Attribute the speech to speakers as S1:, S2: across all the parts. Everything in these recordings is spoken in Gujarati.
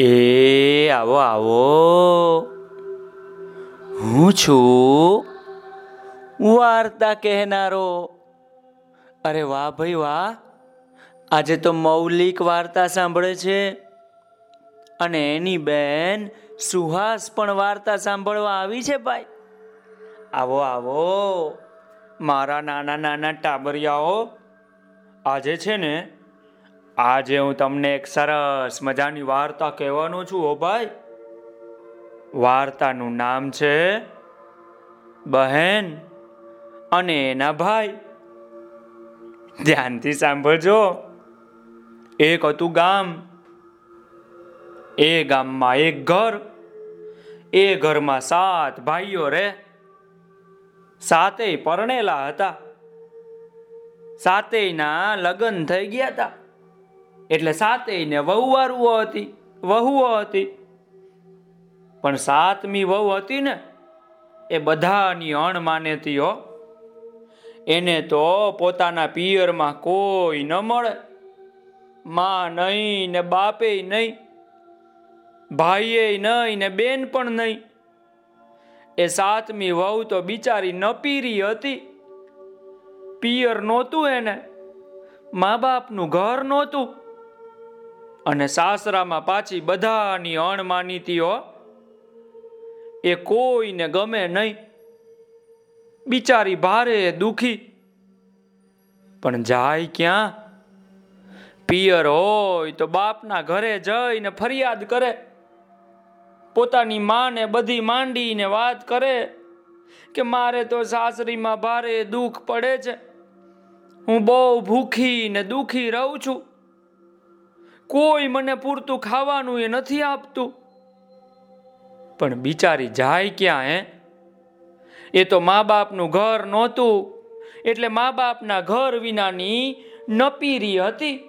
S1: એ, આવો આવો. હું છું વાર્તા કહેનારો. અરે વાહ ભાઈ વાહ. આજે તો મૌલિક વાર્તા સાંભળે છે. અને એની બેન સુહાસ પણ વાર્તા સાંભળવા આવી છે ભાઈ. આવો આવો. મારા નાના નાના ટાબરિયાઓ, આજે છે ને આજે હું તમને એક સરસ મજાની વાર્તા કહેવાનો છું ઓ ભાઈ. વાર્તાનું નામ છે બહેન અને એના ભાઈ. ધ્યાનથી સાંભળજો. એક હતું ગામ, એ ગામમાં એક ઘર, એ ઘરમાં સાત ભાઈઓ રે. સાતેય પરણેલા હતા. સાતેયના લગ્ન થઈ ગયા હતા. એટલે સાતેયને વહુવારુઓ હતી, વહુઓ હતી. પણ સાતમી વહુ હતી ને, એ બધાની અણમાનેતી હો. એને તો પોતાના પિયરમાં કોઈ ન મળે. માં નહીં ને બાપે નહીં, ભાઈએ નહીં ને બેન પણ નહીં. એ સાતમી વહુ તો બિચારી નપીરી હતી. પિયર નહોતું એને, મા બાપનું ઘર નહોતું. અને સાસરામાં પાછી બધાની અણમાનીતીઓ એ કોઈને ગમે નહીં. બિચારી ભારે દુખી. પણ જાય ક્યાં? પિયર હોય તો બાપના ઘરે જઈને ફરિયાદ કરે. પોતાની માને બધી માંડીને વાત કરે કે મારે તો સાસરીમાં ભારે દુઃખ પડે છે. હું બહુ ભૂખી ને દુખી રહું છું. કોઈ મને પૂરતું ખાવાનું એ નથી આપતું. પણ બિચારી જાય ક્યાં, હે? એ તો મા બાપનું ઘર નહોતું, એટલે મા બાપના ઘર વિનાની નપીરી હતી.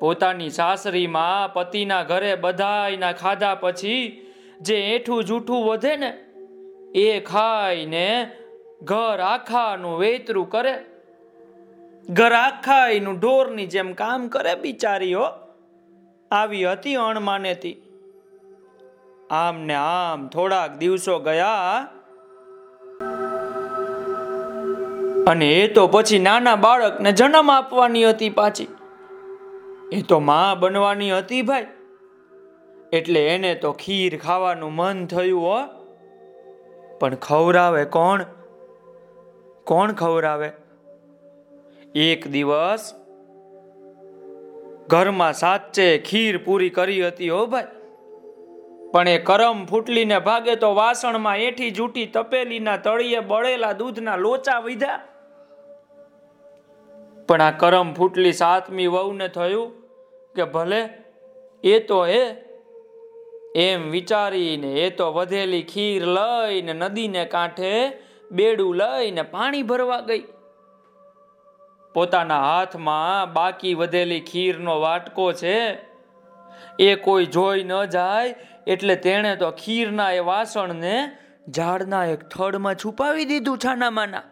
S1: પોતાની સાસરીમાં પતિના ઘરે બધાયના ખાધા પછી જે એઠું જૂઠું વધે ને, એ ખાઈને ઘર આખાનું વેતરું કરે. ઘર આખા એનું ઢોરની જેમ કામ કરે બિચારીઓ. આવી હતી અણમાનેતી. આમ ને આમ થોડાક દિવસો ગયા. અને એ તો પછી નાના બાળકને જન્મ આપવાની હતી પાછી. એ તો માં બનવાની હતી ભાઈ. એટલે એને તો ખીર ખાવાનું મન થયું હો. પણ ખવરાવે કોણ? કોણ ખવરાવે એક દિવસ ઘરમાં સાચે ખીર પૂરી કરી હતી હો ભાઈ. પણ એ કરમ ફૂટલીને ભાગે તો વાસણમાં એઠી જૂઠી તપેલીના તળિયે બળેલા દૂધના લોચા વિધા. પણ આ કરમ ફૂટલી સાતમી વહુને થયું કે ભલે એ તો એ એમ વિચારીને એ તો વધેલી ખીર લઈને નદીને કાંઠે બેડું લઈને પાણી ભરવા ગઈ. પોતાના હાથમાં બાકી વધેલી ખીરનો વાટકો છે. એ કોઈ જોઈ ન જાય, એટલે તેણે તો ખીરના એ વાસણને ઝાડના એક થડમાં છુપાવી દીધું છાનામાના.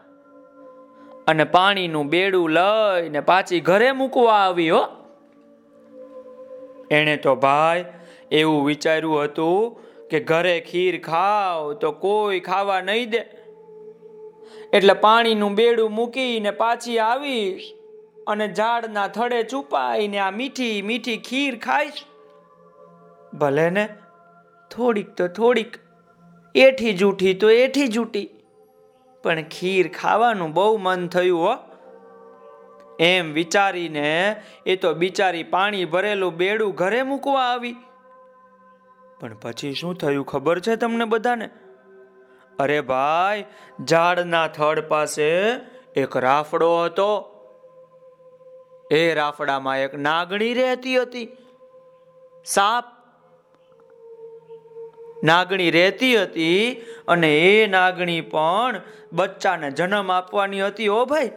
S1: અને પાણીનું બેડું લઈને પાછી ઘરે મૂકવા આવી, હો. એણે તો ભાઈ, એવું વિચાર્યું હતું કે ઘરે ખીર ખાવ તો કોઈ ખાવા નહીં દે. એટલે પાણીનું બેડું મૂકીને પાછી આવીશ અને ઝાડના થડે છુપાઈને આ મીઠી મીઠી ખીર ખાઈશ. ભલે ને થોડીક તો થોડીક, એઠી જૂઠી તો એઠી જૂઠી, પણ ખીર ખાવાનું બહુ મન થયું હો. એમ વિચારીને એ તો બિચારી પાણી ભરેલું બેડું ઘરે મૂકવા આવી. પણ પછી શું થયું ખબર છે તમને બધાને? અરે ભાઈ, ઝાડના થડ પાસે એક રાફડો હતો. એ રાફડામાં એક નાગણી રહેતી હતી. સાપ નાગણી રહેતી હતી અને એ નાગણી પણ બચ્ચાને જન્મ આપવાની હતી ઓ ભાઈ.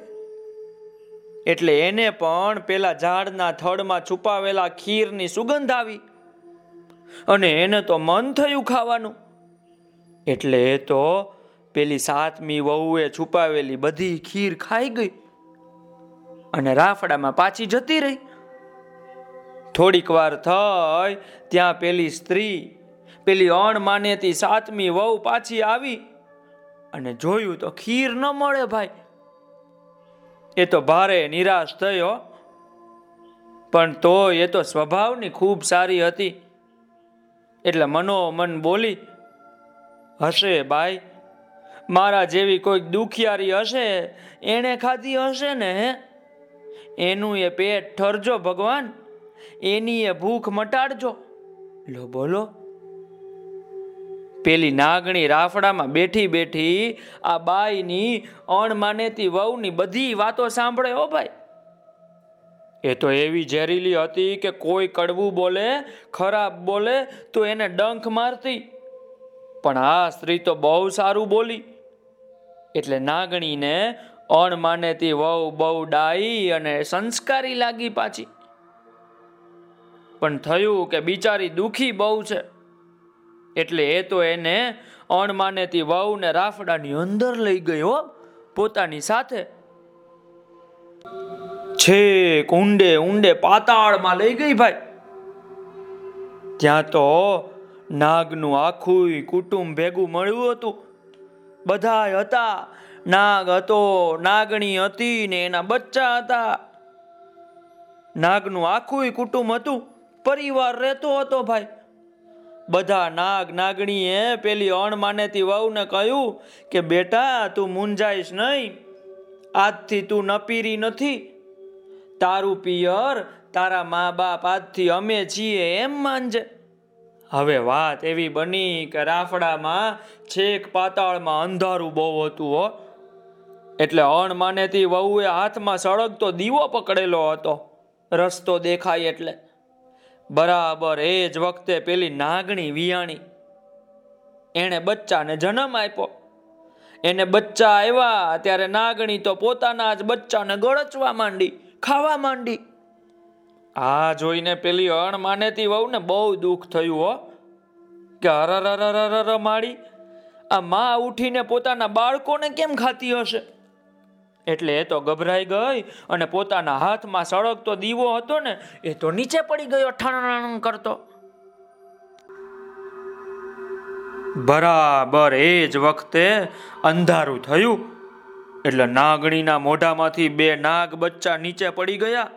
S1: એટલે એને પણ પેલા ઝાડના થડમાં છુપાવેલા ખીરની સુગંધ આવી. અને એને તો મન થયું ખાવાનું. એટલે એ તો પેલી સાતમી વહુએ છુપાવેલી બધી ખીર ખાઈ ગઈ અને રાફડામાં પાછી જતી રહી. થોડીક વાર થઈ, ત્યાં પેલી સ્ત્રી, પેલી અણ માનેતી સાતમી વહુ પાછી આવી અને જોયું તો ખીર ન મળે ભાઈ. એ તો ભારે નિરાશ થયો, પણ તો એ તો સ્વભાવની ખૂબ સારી હતી. એટલે મનોમન બોલી હશે ભાઈ મારા જેવી કોઈક દુખિયારી હશે, એણે ખાધી હશે ને એનું એ પેટ ઠરજો ભગવાન, એની એ ભૂખ મટાડજો. લો, બોલો. પેલી નાગણી રાફડામાં બેઠી બેઠી આ બાઈની અણમાનેતી વહુની બધી વાતો સાંભળે, હો ભાઈ. એ તો એવી ઝેરીલી હતી કે કોઈ કડવું બોલે, ખરાબ બોલે, તો એને ડંખ મારતી. પણ આ સ્ત્રી તો બહુ સારું બોલી. એટલે નાગણીને અણમાનેતી વહુ બહુ ડાઈ અને સંસ્કારી લાગી પાછી. પણ થયું કે બિચારી દુખી બહુ છે. એટલે એ તો એને અણમાનેતી વહુને રાફડાની અંદર લઈ ગયો પોતાની સાથે. છેક ઊંડે ઊંડે પાતાળમાં લઈ ગઈ ભાઈ. ત્યાં તો નાગનું આખું કુટુંબ ભેગું મળ્યું હતું. બધા હતા. નાગ હતો, નાગણી હતી ને એના બચ્ચા હતા. નાગનું આખું કુટુંબ હતું. પરિવાર રહેતો હતો ભાઈ. બધા નાગ નાગણીએ પેલી અણમાનેતી વહુને કહ્યું કે, બેટા, તું મુંજાઈશ નહીં. આજથી તું નપીરી નથી. તારું પિયર તારા મા બાપ આજથી અમે છીએ એમ માનજે હવે વાત એવી બની કે રાફડામાં છેક પાતાળમાં અંધારું બહુ હતું, હો. એટલે અણમાનેતી વહુએ હાથમાં સળગતો દીવો પકડેલો હતો. રસ્તો દેખાય એટલે. બરાબર એ જ વખતે પેલી નાગણી વિયાણી. એણે બચ્ચાને જન્મ આપ્યો. એને બચ્ચા આવ્યા, ત્યારે નાગણી તો પોતાના જ બચ્ચાને ગળચવા માંડી, ખાવા માંડી. આ જોઈને પેલી અણમાનેતી વહુને બહુ દુઃખ થયું, હો. કે હરર માડી આ માં ઉઠીને પોતાના બાળકોને કેમ ખાતી હશે? એટલે એ તો ગભરાઈ ગઈ અને પોતાના હાથમાં સળગતો દીવો હતો ને, એ તો નીચે પડી ગયો ઠણ કરતો. બરાબર એ જ વખતે અંધારું થયું. એટલે નાગણીના મોઢામાંથી બે નાગ બચ્ચા નીચે પડી ગયા.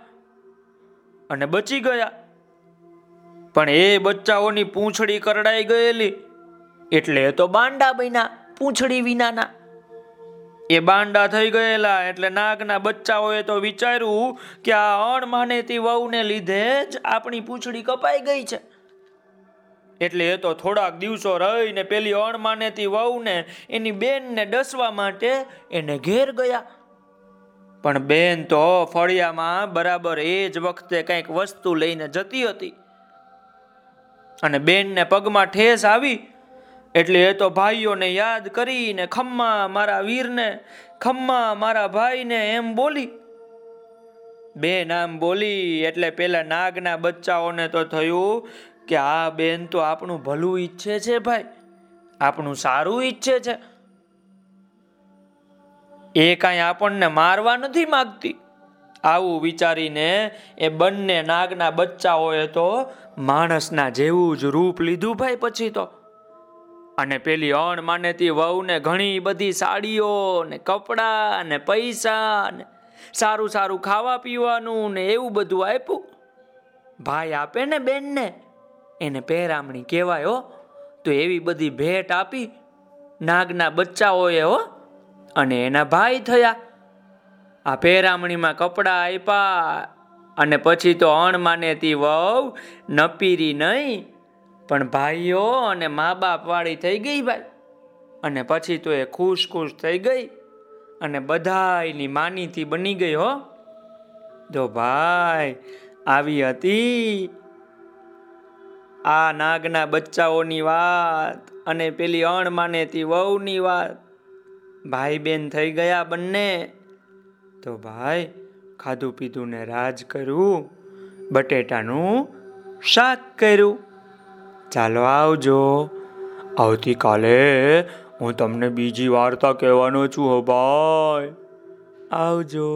S1: અને બચી ગયા. પણ એ બચ્ચાઓની પૂંછડી કરડાઈ ગયેલી. એટલે તો બાંડા બન્યા, પૂંછડી વિનાના. એ બાંડા થઈ ગયેલા એટલે નાગના બચ્ચાઓએ તો વિચાર્યું કે આ અણમાનેતી વહુને લીધે જ આપણી પૂંછડી કપાઈ ગઈ છે. એટલે એ તો થોડાક દિવસો રહીને પેલી અણમાનેતી વહુને એની બેનને ડસવા માટે એને ઘેર ગયા. પણ બેન તો ફળિયામાં બરાબર એ જ વખતે કંઈક વસ્તુ લઈને જતી હતી. અને બેનને પગમાં ઠેસ આવી, એટલે એ તો ભાઈઓને યાદ કરીને ખમ્મા મારા વીરને, ખમ્મા મારા ભાઈને એમ બોલી. બેન આમ બોલી એટલે પેલા નાગના બચ્ચાઓને તો થયું કે આ બેન તો આપણું ભલું ઈચ્છે છે ભાઈ. આપણું સારું ઈચ્છે છે. એ કાંઈ આપણને મારવા નથી માગતી. આવું વિચારીને એ બંને નાગના બચ્ચાઓએ તો માણસના જેવું જ રૂપ લીધું ભાઈ પછી તો. અને પેલી અણ માનેતી વહુને ઘણી બધી સાડીઓ ને કપડા ને પૈસા ને સારું સારું ખાવા પીવાનું ને એવું બધું આપ્યું. ભાઈ આપે ને બેનને? એને પહેરામણી કહેવાય હો. તો એવી બધી ભેટ આપી નાગના બચ્ચાઓએ હો અને એના ભાઈ થયા. આ પહેરામણીમાં કપડા આપ્યા અને પછી તો અણમાનેતી વહુ નપીરી નહીં, પણ ભાઈઓ અને મા બાપ વાળી થઈ ગઈ ભાઈ. અને પછી તો એ ખુશ ખુશ થઈ ગઈ અને બધાની માનીતી બની ગઈ હો. જો ભાઈ આવી હતી, આ નાગના બચ્ચાઓની વાત અને પેલી અણમાનેતી વહુની વાત. ભાઈ બેન થઈ ગયા બંને. તો ભાઈ ખાધું પીધું ને રાજ કર્યું, બટેટાનું શાક કર્યું. ચાલો આવજો. આવતીકાલે હું તમને બીજી વાર્તા કહેવાનો છું હો ભાઈ. આવજો.